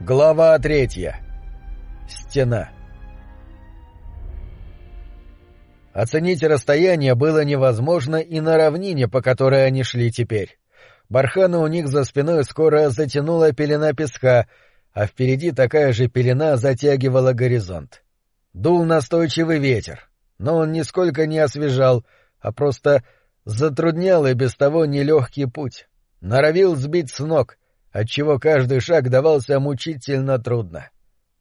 Глава третья. Стена. Оценить расстояние было невозможно и на равнине, по которой они шли теперь. Бархана у них за спиной скоро затянула пелена песка, а впереди такая же пелена затягивала горизонт. Дул настойчивый ветер, но он нисколько не освежал, а просто затруднял и без того нелегкий путь, норовил сбить с ног, отчего каждый шаг давался мучительно трудно.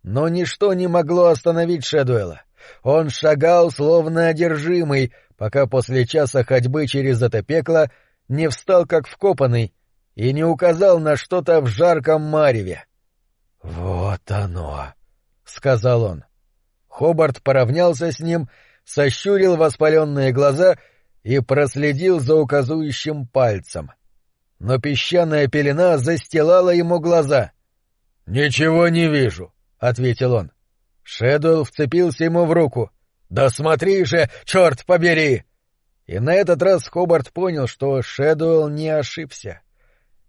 Но ничто не могло остановить Шэдуэла. Он шагал, словно одержимый, пока после часа ходьбы через это пекло не встал как вкопанный и не указал на что-то в жарком мареве. — Вот оно! — сказал он. Хобарт поравнялся с ним, сощурил воспаленные глаза и проследил за указующим пальцем — но песчаная пелена застилала ему глаза. — Ничего не вижу, — ответил он. Шэдуэлл вцепился ему в руку. — Да смотри же, черт побери! И на этот раз Хобарт понял, что Шэдуэлл не ошибся.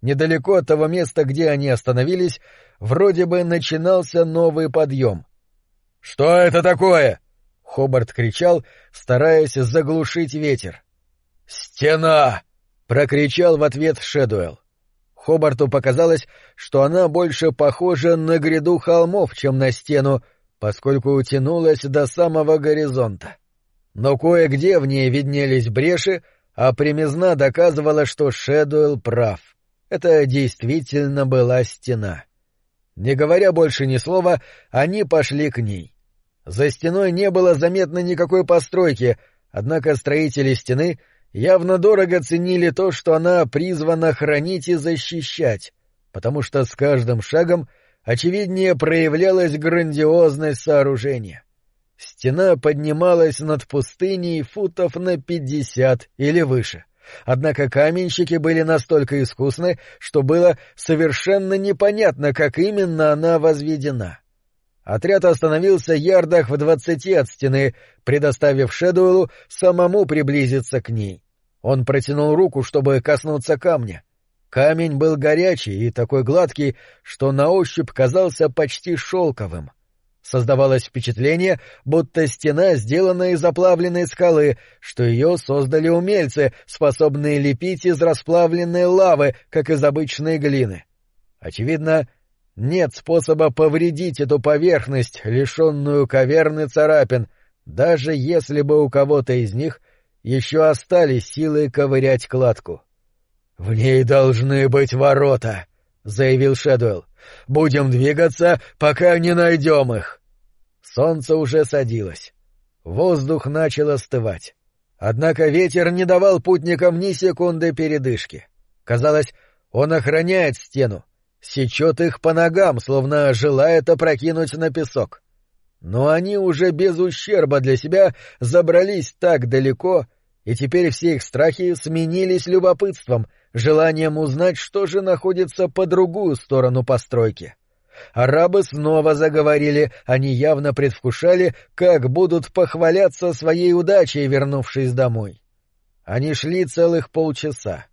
Недалеко от того места, где они остановились, вроде бы начинался новый подъем. — Что это такое? — Хобарт кричал, стараясь заглушить ветер. — Стена! Прокричал в ответ Шэдуэлл. Хобарту показалось, что она больше похожа на гряду холмов, чем на стену, поскольку утянулась до самого горизонта. Но кое-где в ней виднелись бреши, а примизна доказывала, что Шэдуэлл прав. Это действительно была стена. Не говоря больше ни слова, они пошли к ней. За стеной не было заметно никакой постройки, однако строители стены явно дорого ценили то, что она призвана хранить и защищать, потому что с каждым шагом очевиднее проявлялась грандиозность сооружения. Стена поднималась над пустыней футов на пятьдесят или выше. Однако каменщики были настолько искусны, что было совершенно непонятно, как именно она возведена. Отряд остановился ярдах в двадцати от стены, предоставив Шэдуэлу самому приблизиться к ней. Он протянул руку, чтобы коснуться камня. Камень был горячий и такой гладкий, что на ощупь казался почти шелковым. Создавалось впечатление, будто стена сделана из оплавленной скалы, что ее создали умельцы, способные лепить из расплавленной лавы, как из обычной глины. Очевидно, нет способа повредить эту поверхность, лишенную каверны царапин, даже если бы у кого-то из них еще остались силы ковырять кладку. — В ней должны быть ворота, — заявил Шэдуэлл. — Будем двигаться, пока не найдем их. Солнце уже садилось. Воздух начал остывать. Однако ветер не давал путникам ни секунды передышки. Казалось, он охраняет стену, сечет их по ногам, словно желает опрокинуть на песок. Но они уже без ущерба для себя забрались так далеко, и теперь все их страхи сменились любопытством, желанием узнать, что же находится по другую сторону постройки. Арабы снова заговорили, они явно предвкушали, как будут похваляться своей удачей, вернувшись домой. Они шли целых полчаса,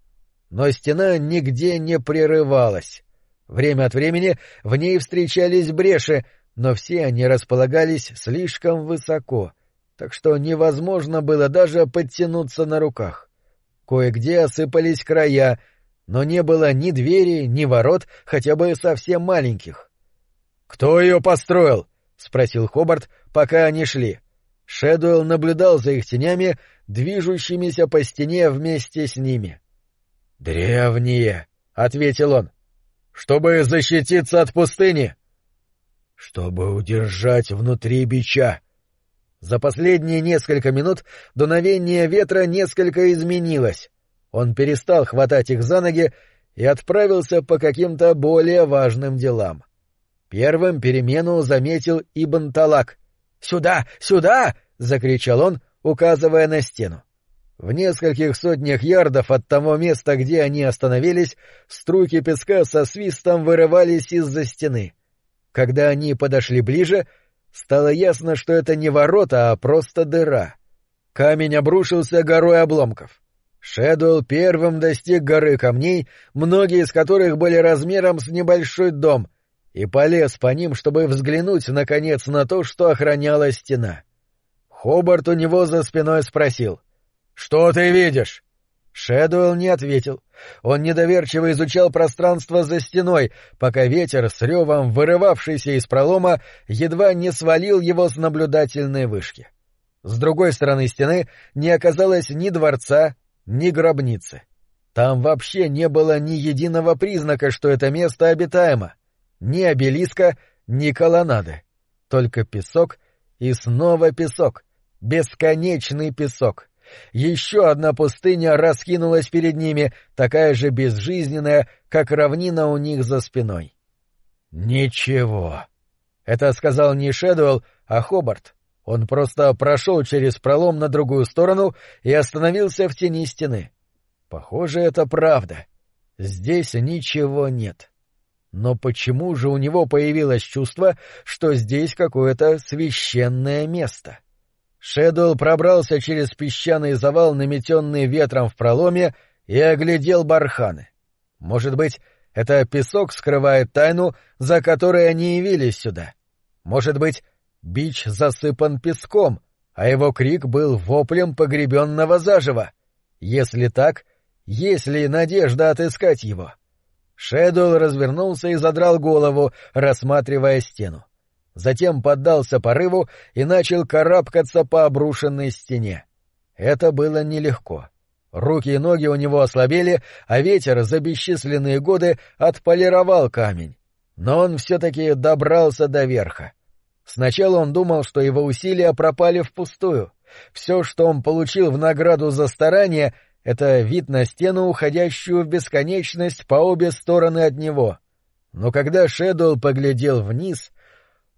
но стена нигде не прерывалась. Время от времени в ней встречались бреши, но все они располагались слишком высоко, так что невозможно было даже подтянуться на руках. Кое-где осыпались края, но не было ни двери, ни ворот, хотя бы совсем маленьких. — Кто ее построил? — спросил Хобарт, пока они шли. Шэдуэлл наблюдал за их тенями, движущимися по стене вместе с ними. — Древние, — ответил он чтобы защититься от пустыни. Чтобы удержать внутри бича. За последние несколько минут дуновение ветра несколько изменилось. Он перестал хватать их за ноги и отправился по каким-то более важным делам. Первым перемену заметил Ибн Талак. «Сюда! Сюда!» — закричал он, указывая на стену. В нескольких сотнях ярдов от того места, где они остановились, струйки песка со свистом вырывались из-за стены. Когда они подошли ближе, стало ясно, что это не ворота, а просто дыра. Камень обрушился горой обломков. Шэдуэлл первым достиг горы камней, многие из которых были размером с небольшой дом, и полез по ним, чтобы взглянуть, наконец, на то, что охраняла стена. Хобарт у него за спиной спросил. — Что ты видишь? Шэдуэлл не ответил. Он недоверчиво изучал пространство за стеной, пока ветер с ревом, вырывавшийся из пролома, едва не свалил его с наблюдательной вышки. С другой стороны стены не оказалось ни дворца, ни гробницы. Там вообще не было ни единого признака, что это место обитаемо. Ни обелиска, ни колоннады. Только песок и снова песок. Бесконечный песок. Еще одна пустыня раскинулась перед ними, такая же безжизненная, как равнина у них за спиной. «Ничего». Это сказал не Шэдуэлл, а Хобарт. Он просто прошел через пролом на другую сторону и остановился в тени стены. Похоже, это правда. Здесь ничего нет. Но почему же у него появилось чувство, что здесь какое-то священное место? Шэдуэлл пробрался через песчаный завал, наметенный ветром в проломе, и оглядел барханы. Может быть, это песок скрывает тайну, за которой они явились сюда. Может быть, бич засыпан песком, а его крик был воплем погребенного заживо. Если так, есть ли надежда отыскать его? Шэдуэлл развернулся и задрал голову, рассматривая стену. Затем поддался порыву и начал карабкаться по обрушенной стене. Это было нелегко. Руки и ноги у него ослабели, а ветер за бесчисленные годы отполировал камень. Но он все-таки добрался до верха. Сначала он думал, что его усилия пропали впустую. Все, что он получил в награду за старание, — это вид на стену, уходящую в бесконечность по обе стороны от него. Но когда Шэдуэлл поглядел вниз,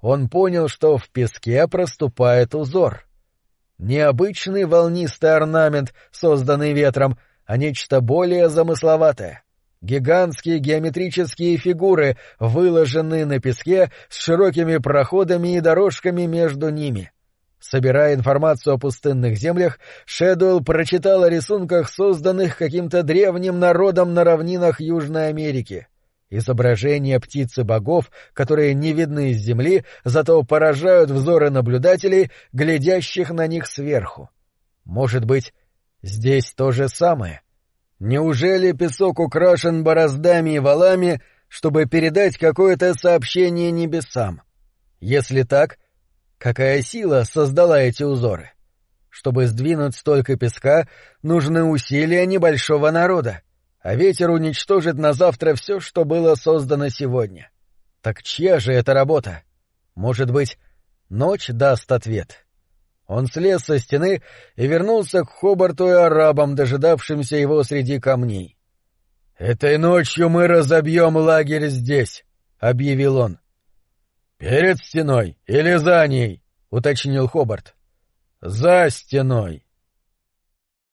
он понял, что в песке проступает узор. Необычный волнистый орнамент, созданный ветром, а нечто более замысловатое. Гигантские геометрические фигуры, выложенные на песке с широкими проходами и дорожками между ними. Собирая информацию о пустынных землях, Шэдуэлл прочитал о рисунках, созданных каким-то древним народом на равнинах Южной Америки. Изображения птицы богов, которые не видны с земли, зато поражают взоры наблюдателей, глядящих на них сверху. Может быть, здесь то же самое — Неужели песок украшен бороздами и валами, чтобы передать какое-то сообщение небесам? Если так, какая сила создала эти узоры? Чтобы сдвинуть столько песка, нужны усилия небольшого народа, а ветер уничтожит на завтра все, что было создано сегодня. Так чья же это работа? Может быть, ночь даст ответ?» Он слез со стены и вернулся к Хобарту и арабам, дожидавшимся его среди камней. — Этой ночью мы разобьем лагерь здесь, — объявил он. — Перед стеной или за ней? — уточнил Хобарт. — За стеной.